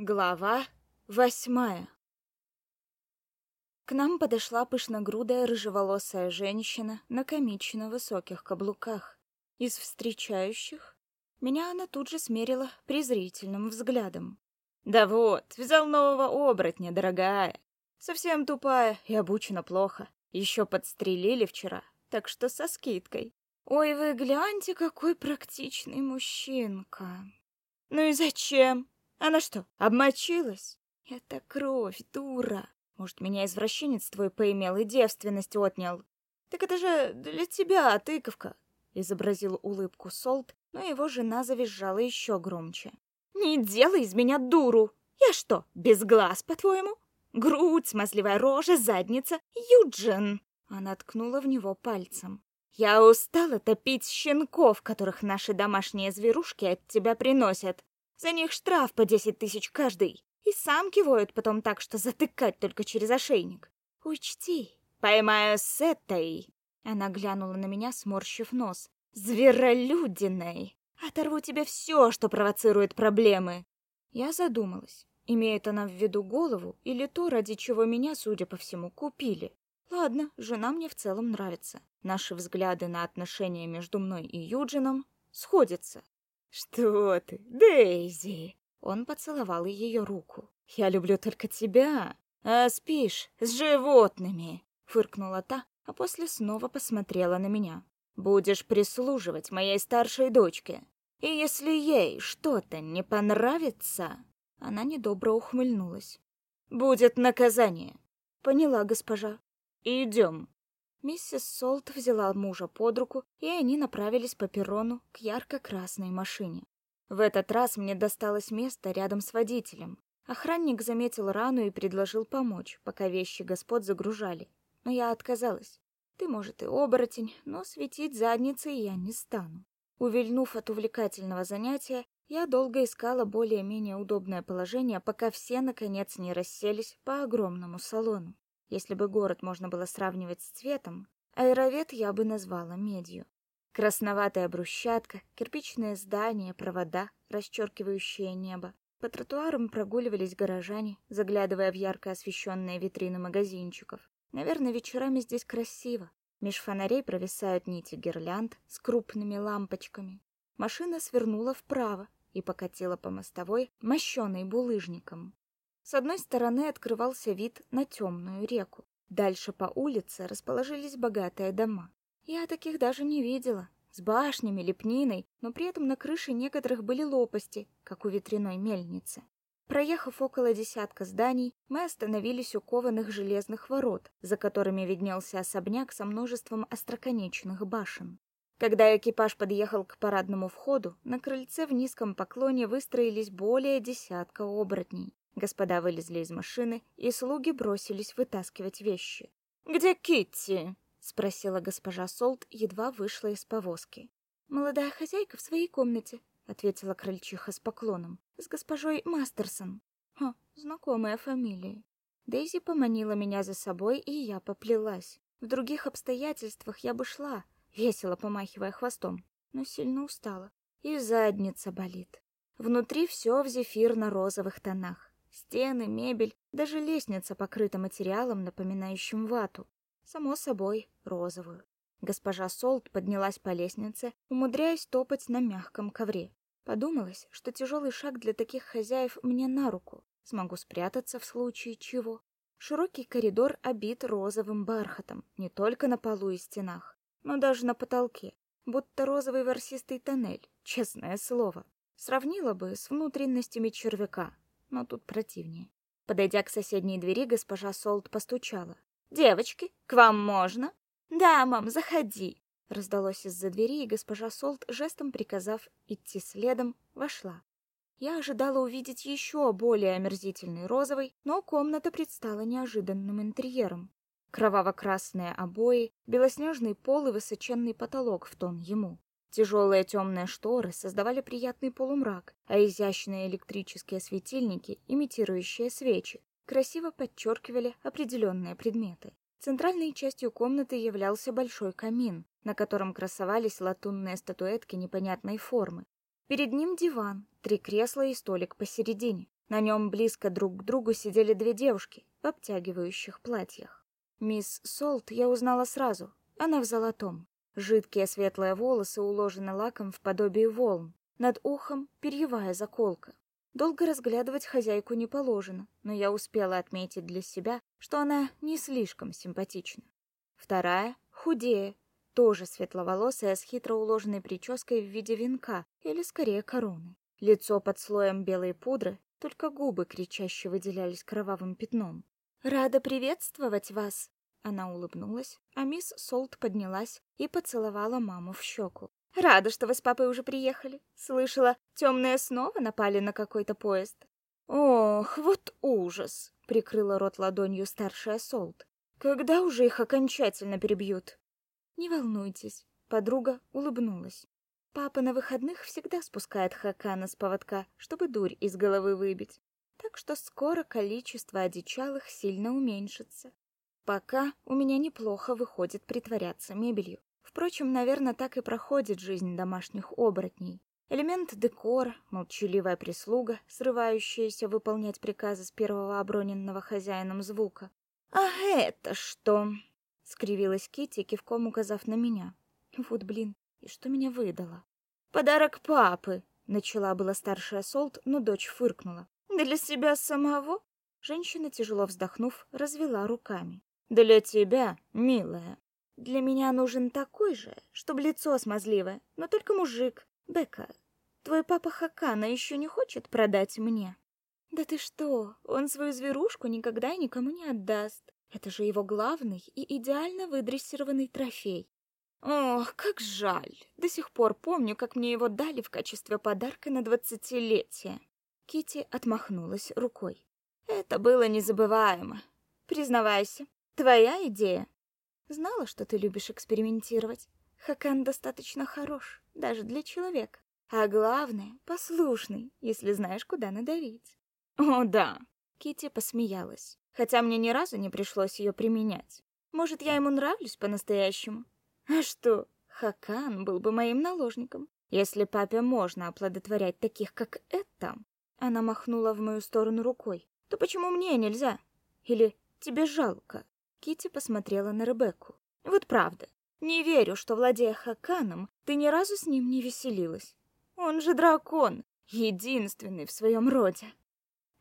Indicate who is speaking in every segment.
Speaker 1: Глава восьмая К нам подошла пышногрудая рыжеволосая женщина на комично высоких каблуках. Из встречающих меня она тут же смерила презрительным взглядом. «Да вот, взял нового оборотня, дорогая. Совсем тупая и обучена плохо. Еще подстрелили вчера, так что со скидкой. Ой, вы гляньте, какой практичный мужчинка. Ну и зачем? Она что, обмочилась? Это кровь, дура. Может, меня извращенец твой поимел и девственность отнял. Так это же для тебя, тыковка. Изобразил улыбку Солт, но его жена завизжала еще громче. Не делай из меня дуру. Я что, без глаз, по-твоему? Грудь, смазливая рожа, задница. Юджин. Она ткнула в него пальцем. Я устала топить щенков, которых наши домашние зверушки от тебя приносят. За них штраф по десять тысяч каждый. И самки воют потом так, что затыкать только через ошейник. Учти, поймаю с этой. Она глянула на меня, сморщив нос. Зверолюдиной. Оторву тебе все, что провоцирует проблемы. Я задумалась. Имеет она в виду голову или то, ради чего меня, судя по всему, купили? Ладно, жена мне в целом нравится. Наши взгляды на отношения между мной и Юджином сходятся. «Что ты, Дейзи?» Он поцеловал ее руку. «Я люблю только тебя, а спишь с животными!» Фыркнула та, а после снова посмотрела на меня. «Будешь прислуживать моей старшей дочке, и если ей что-то не понравится...» Она недобро ухмыльнулась. «Будет наказание!» «Поняла, госпожа». «Идем!» Миссис Солт взяла мужа под руку, и они направились по перрону к ярко-красной машине. В этот раз мне досталось место рядом с водителем. Охранник заметил рану и предложил помочь, пока вещи господ загружали. Но я отказалась. Ты, может, и оборотень, но светить задницей я не стану. Увильнув от увлекательного занятия, я долго искала более-менее удобное положение, пока все, наконец, не расселись по огромному салону. Если бы город можно было сравнивать с цветом, аэровет я бы назвала медью. Красноватая брусчатка, кирпичные здания, провода, расчеркивающие небо. По тротуарам прогуливались горожане, заглядывая в ярко освещенные витрины магазинчиков. Наверное, вечерами здесь красиво. Меж фонарей провисают нити гирлянд с крупными лампочками. Машина свернула вправо и покатила по мостовой, мощенной булыжником. С одной стороны открывался вид на темную реку. Дальше по улице расположились богатые дома. Я таких даже не видела. С башнями, лепниной, но при этом на крыше некоторых были лопасти, как у ветряной мельницы. Проехав около десятка зданий, мы остановились у кованых железных ворот, за которыми виднелся особняк со множеством остроконечных башен. Когда экипаж подъехал к парадному входу, на крыльце в низком поклоне выстроились более десятка оборотней. Господа вылезли из машины, и слуги бросились вытаскивать вещи. «Где Китти?» — спросила госпожа Солт, едва вышла из повозки. «Молодая хозяйка в своей комнате», — ответила крольчиха с поклоном. «С госпожой Мастерсон». «Ха, знакомая фамилия». Дейзи поманила меня за собой, и я поплелась. В других обстоятельствах я бы шла, весело помахивая хвостом, но сильно устала. И задница болит. Внутри все в зефирно-розовых тонах. Стены, мебель, даже лестница покрыта материалом, напоминающим вату. Само собой, розовую. Госпожа Солт поднялась по лестнице, умудряясь топать на мягком ковре. Подумалось, что тяжелый шаг для таких хозяев мне на руку. Смогу спрятаться в случае чего. Широкий коридор обит розовым бархатом, не только на полу и стенах, но даже на потолке, будто розовый ворсистый тоннель, честное слово. Сравнила бы с внутренностями червяка, но тут противнее. Подойдя к соседней двери, госпожа Солт постучала. «Девочки, к вам можно?» «Да, мам, заходи!» Раздалось из-за двери, и госпожа Солт, жестом приказав идти следом, вошла. Я ожидала увидеть еще более омерзительный розовый, но комната предстала неожиданным интерьером. Кроваво-красные обои, белоснежный пол и высоченный потолок в тон ему. Тяжелые темные шторы создавали приятный полумрак, а изящные электрические светильники, имитирующие свечи, красиво подчеркивали определенные предметы. Центральной частью комнаты являлся большой камин, на котором красовались латунные статуэтки непонятной формы. Перед ним диван, три кресла и столик посередине. На нем близко друг к другу сидели две девушки в обтягивающих платьях. Мисс Солт я узнала сразу. Она в золотом. Жидкие светлые волосы уложены лаком в подобие волн. Над ухом перьевая заколка. Долго разглядывать хозяйку не положено, но я успела отметить для себя, что она не слишком симпатична. Вторая — худее, тоже светловолосая, с хитро уложенной прической в виде венка, или скорее короны. Лицо под слоем белой пудры, только губы кричаще выделялись кровавым пятном. «Рада приветствовать вас!» Она улыбнулась, а мисс Солт поднялась и поцеловала маму в щеку. «Рада, что вы с папой уже приехали. Слышала, темные снова напали на какой-то поезд». «Ох, вот ужас!» — прикрыла рот ладонью старшая Солт. «Когда уже их окончательно перебьют?» «Не волнуйтесь», — подруга улыбнулась. «Папа на выходных всегда спускает Хакана с поводка, чтобы дурь из головы выбить. Так что скоро количество одичалых сильно уменьшится. Пока у меня неплохо выходит притворяться мебелью. Впрочем, наверное, так и проходит жизнь домашних оборотней. Элемент декора, молчаливая прислуга, срывающаяся выполнять приказы с первого оброненного хозяином звука. «А это что?» скривилась Кити, кивком указав на меня. Вот блин, и что меня выдало? Подарок папы, начала была старшая Солт, но дочь фыркнула. Для себя самого? Женщина, тяжело вздохнув, развела руками. Для тебя, милая. Для меня нужен такой же, чтобы лицо смазливое, но только мужик. Бека, твой папа Хакана еще не хочет продать мне? Да ты что? Он свою зверушку никогда никому не отдаст. Это же его главный и идеально выдрессированный трофей. Ох, как жаль. До сих пор помню, как мне его дали в качестве подарка на двадцатилетие. Кити отмахнулась рукой. Это было незабываемо. Признавайся, твоя идея. Знала, что ты любишь экспериментировать. Хакан достаточно хорош, даже для человека. А главное, послушный, если знаешь, куда надавить. О, да. Кити посмеялась хотя мне ни разу не пришлось ее применять. Может, я ему нравлюсь по-настоящему? А что, Хакан был бы моим наложником. Если папе можно оплодотворять таких, как это, она махнула в мою сторону рукой, то почему мне нельзя? Или тебе жалко? Кити посмотрела на Ребекку. Вот правда. Не верю, что владея Хаканом, ты ни разу с ним не веселилась. Он же дракон, единственный в своем роде.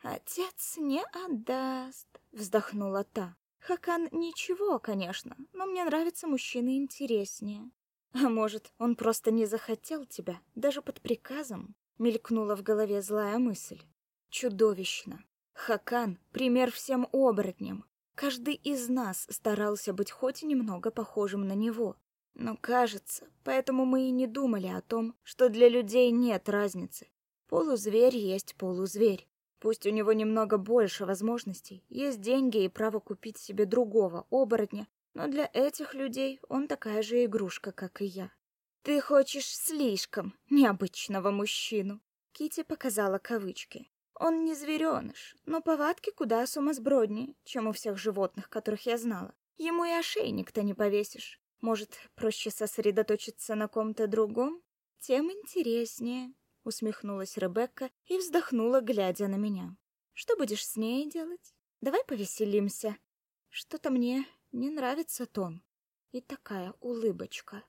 Speaker 1: Отец не отдаст, вздохнула та. Хакан ничего, конечно, но мне нравятся мужчины интереснее. А может, он просто не захотел тебя, даже под приказом? Мелькнула в голове злая мысль. Чудовищно. Хакан — пример всем оборотням. Каждый из нас старался быть хоть немного похожим на него. Но кажется, поэтому мы и не думали о том, что для людей нет разницы. Полузверь есть полузверь. Пусть у него немного больше возможностей, есть деньги и право купить себе другого оборотня, но для этих людей он такая же игрушка, как и я. Ты хочешь слишком необычного мужчину. Кити показала кавычки. Он не звереныш, но повадки куда сумасброднее, чем у всех животных, которых я знала. Ему и ошейник-то не повесишь. Может, проще сосредоточиться на ком-то другом? Тем интереснее усмехнулась Ребекка и вздохнула, глядя на меня. Что будешь с ней делать? Давай повеселимся. Что-то мне не нравится тон. И такая улыбочка.